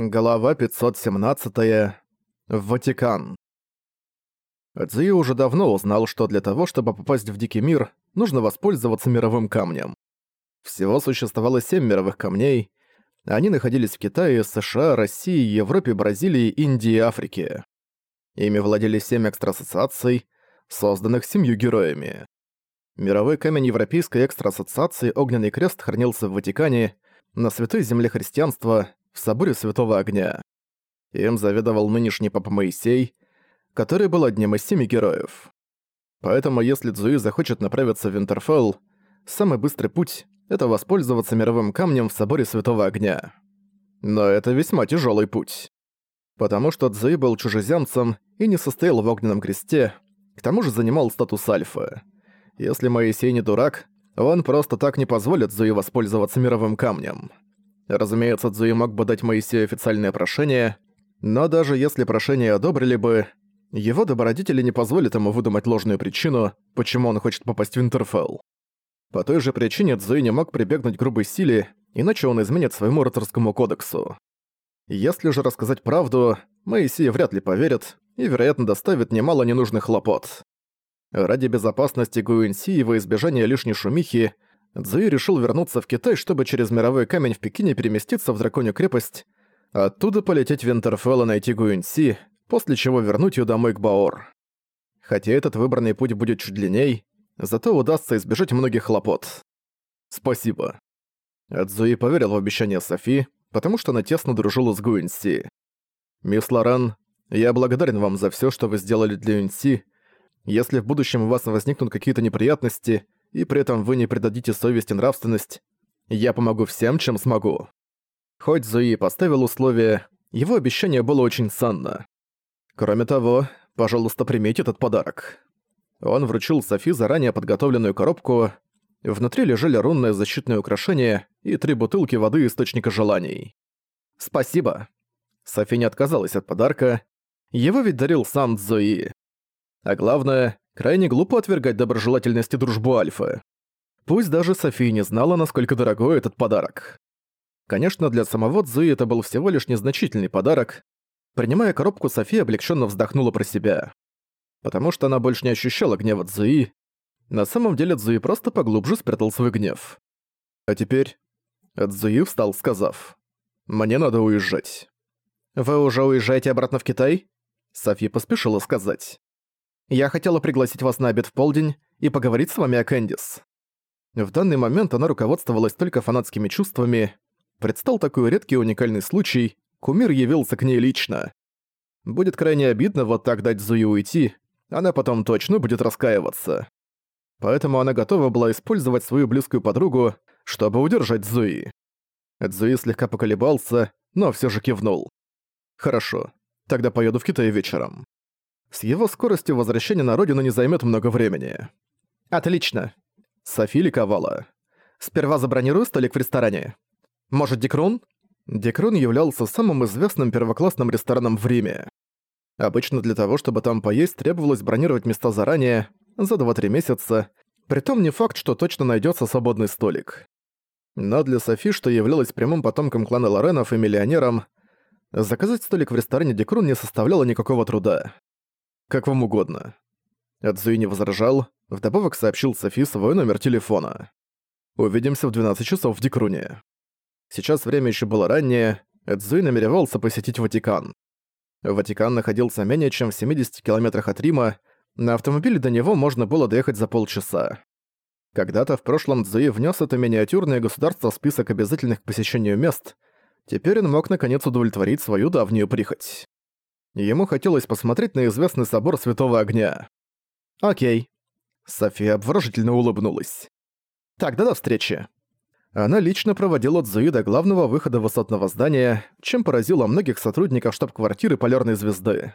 Глава 517. Ватикан. Цзуи уже давно узнал, что для того, чтобы попасть в Дикий мир, нужно воспользоваться мировым камнем. Всего существовало семь мировых камней. Они находились в Китае, США, России, Европе, Бразилии, Индии и Африке. Ими владели семь экстраассоциаций, созданных семью героями. Мировой камень Европейской экстраассоциации «Огненный крест» хранился в Ватикане, на Святой Земле Христианства, в соборе Святого Огня. Им заведовал нынешний Папа Моисей, который был одним из семи героев. Поэтому если Цзуи захочет направиться в Винтерфелл, самый быстрый путь — это воспользоваться мировым камнем в соборе Святого Огня. Но это весьма тяжелый путь. Потому что Цзуи был чужеземцем и не состоял в огненном кресте, к тому же занимал статус альфа. Если Моисей не дурак, он просто так не позволит Цзуи воспользоваться мировым камнем. Разумеется, Цзуи мог бы дать Моисею официальное прошение, но даже если прошение одобрили бы, его добродетели не позволят ему выдумать ложную причину, почему он хочет попасть в Интерфелл. По той же причине Цзуи не мог прибегнуть к грубой силе, иначе он изменит своему рыцарскому кодексу. Если же рассказать правду, Моисей вряд ли поверит и, вероятно, доставит немало ненужных хлопот. Ради безопасности Гуинси и во избежания лишней шумихи Цзуи решил вернуться в Китай, чтобы через мировой камень в Пекине переместиться в Драконью крепость, оттуда полететь в Винтерфелл и найти Гуинси, после чего вернуть ее домой к Баор. Хотя этот выбранный путь будет чуть длинней, зато удастся избежать многих хлопот. Спасибо. Цзуи поверил в обещание Софи, потому что она тесно дружила с Гуинси. «Мисс Лоран, я благодарен вам за все, что вы сделали для Юнси. Если в будущем у вас возникнут какие-то неприятности, и при этом вы не предадите совесть и нравственность, я помогу всем, чем смогу». Хоть Зуи поставил условие, его обещание было очень ценно. Кроме того, пожалуйста, примите этот подарок. Он вручил Софи заранее подготовленную коробку. Внутри лежали рунные защитные украшения и три бутылки воды Источника Желаний. «Спасибо». Софи не отказалась от подарка. Его ведь дарил сам Цзуи. А главное, Крайне глупо отвергать доброжелательность и дружбу Альфы. Пусть даже София не знала, насколько дорогой этот подарок. Конечно, для самого Цзуи это был всего лишь незначительный подарок. Принимая коробку, София облегченно вздохнула про себя. Потому что она больше не ощущала гнева Цзуи. На самом деле Цзуи просто поглубже спрятал свой гнев. А теперь... Цзуи встал, сказав. «Мне надо уезжать». «Вы уже уезжаете обратно в Китай?» София поспешила сказать. Я хотела пригласить вас на обед в полдень и поговорить с вами о Кэндис». В данный момент она руководствовалась только фанатскими чувствами. Предстал такой редкий уникальный случай, кумир явился к ней лично. Будет крайне обидно вот так дать Зуи уйти, она потом точно будет раскаиваться. Поэтому она готова была использовать свою близкую подругу, чтобы удержать Зуи. Зуи слегка поколебался, но все же кивнул. «Хорошо, тогда поеду в Китай вечером». С его скоростью возвращение на родину не займет много времени. «Отлично!» Софи ликовала. «Сперва забронирую столик в ресторане. Может, Декрун?» Декрун являлся самым известным первоклассным рестораном в Риме. Обычно для того, чтобы там поесть, требовалось бронировать места заранее, за 2-3 месяца, притом не факт, что точно найдется свободный столик. Но для Софи, что являлась прямым потомком клана Лоренов и миллионером, заказать столик в ресторане Декрун не составляло никакого труда. Как вам угодно». Эдзуи не возражал, вдобавок сообщил Софи свой номер телефона. «Увидимся в 12 часов в Дикруне». Сейчас время еще было раннее, Эдзуи намеревался посетить Ватикан. Ватикан находился менее чем в 70 километрах от Рима, на автомобиле до него можно было доехать за полчаса. Когда-то в прошлом Цзуи внес это миниатюрное государство в список обязательных к посещению мест, теперь он мог наконец удовлетворить свою давнюю прихоть. Ему хотелось посмотреть на известный собор Святого Огня. «Окей». София обворожительно улыбнулась. «Тогда до встречи». Она лично проводила Цзуи до главного выхода высотного здания, чем поразила многих сотрудников штаб-квартиры Полярной Звезды.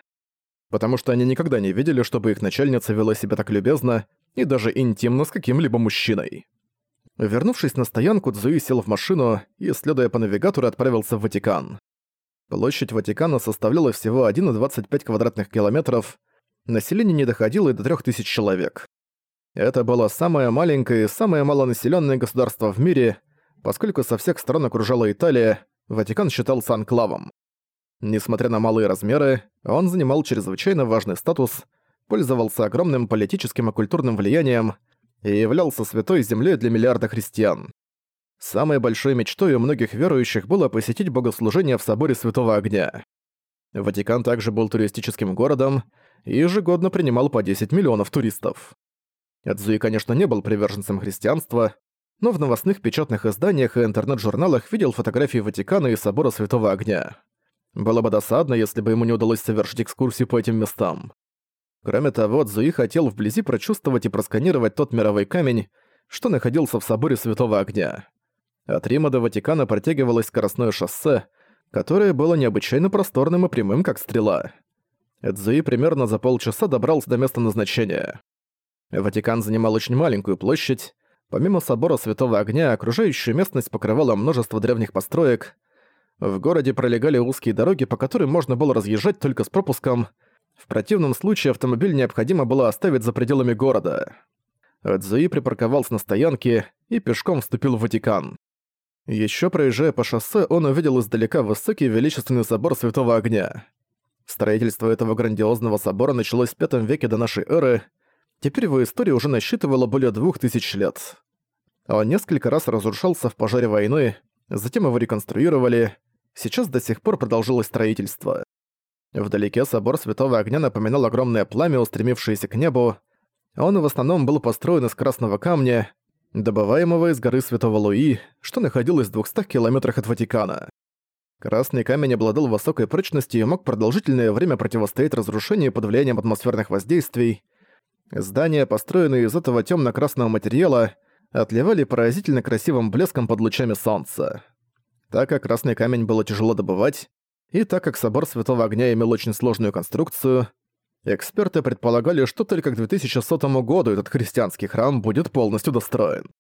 Потому что они никогда не видели, чтобы их начальница вела себя так любезно и даже интимно с каким-либо мужчиной. Вернувшись на стоянку, Цзуи сел в машину и, следуя по навигатору, отправился в Ватикан. Площадь Ватикана составляла всего 1,25 квадратных километров, население не доходило и до 3000 человек. Это было самое маленькое и самое малонаселенное государство в мире, поскольку со всех сторон окружала Италия, Ватикан считался анклавом. Несмотря на малые размеры, он занимал чрезвычайно важный статус, пользовался огромным политическим и культурным влиянием и являлся святой землей для миллиарда христиан. Самой большой мечтой у многих верующих было посетить богослужение в соборе Святого Огня. Ватикан также был туристическим городом и ежегодно принимал по 10 миллионов туристов. Эдзуи, конечно, не был приверженцем христианства, но в новостных печатных изданиях и интернет-журналах видел фотографии Ватикана и собора Святого Огня. Было бы досадно, если бы ему не удалось совершить экскурсию по этим местам. Кроме того, Цзуи хотел вблизи прочувствовать и просканировать тот мировой камень, что находился в соборе Святого Огня. От Рима до Ватикана протягивалось скоростное шоссе, которое было необычайно просторным и прямым, как стрела. Эдзуи примерно за полчаса добрался до места назначения. Ватикан занимал очень маленькую площадь. Помимо собора Святого Огня, окружающую местность покрывала множество древних построек. В городе пролегали узкие дороги, по которым можно было разъезжать только с пропуском. В противном случае автомобиль необходимо было оставить за пределами города. Эдзуи припарковался на стоянке и пешком вступил в Ватикан. Ещё проезжая по шоссе, он увидел издалека высокий величественный собор Святого Огня. Строительство этого грандиозного собора началось в V веке до нашей эры, теперь его история уже насчитывала более двух тысяч лет. Он несколько раз разрушался в пожаре войны, затем его реконструировали, сейчас до сих пор продолжилось строительство. Вдалеке собор Святого Огня напоминал огромное пламя, устремившееся к небу. Он в основном был построен из красного камня, добываемого из горы Святого Луи, что находилось в 200 километрах от Ватикана. Красный камень обладал высокой прочностью и мог продолжительное время противостоять разрушению под влиянием атмосферных воздействий. Здания, построенные из этого темно-красного материала, отливали поразительно красивым блеском под лучами солнца. Так как красный камень было тяжело добывать, и так как собор Святого Огня имел очень сложную конструкцию, Эксперты предполагали, что только к 2100 году этот христианский храм будет полностью достроен.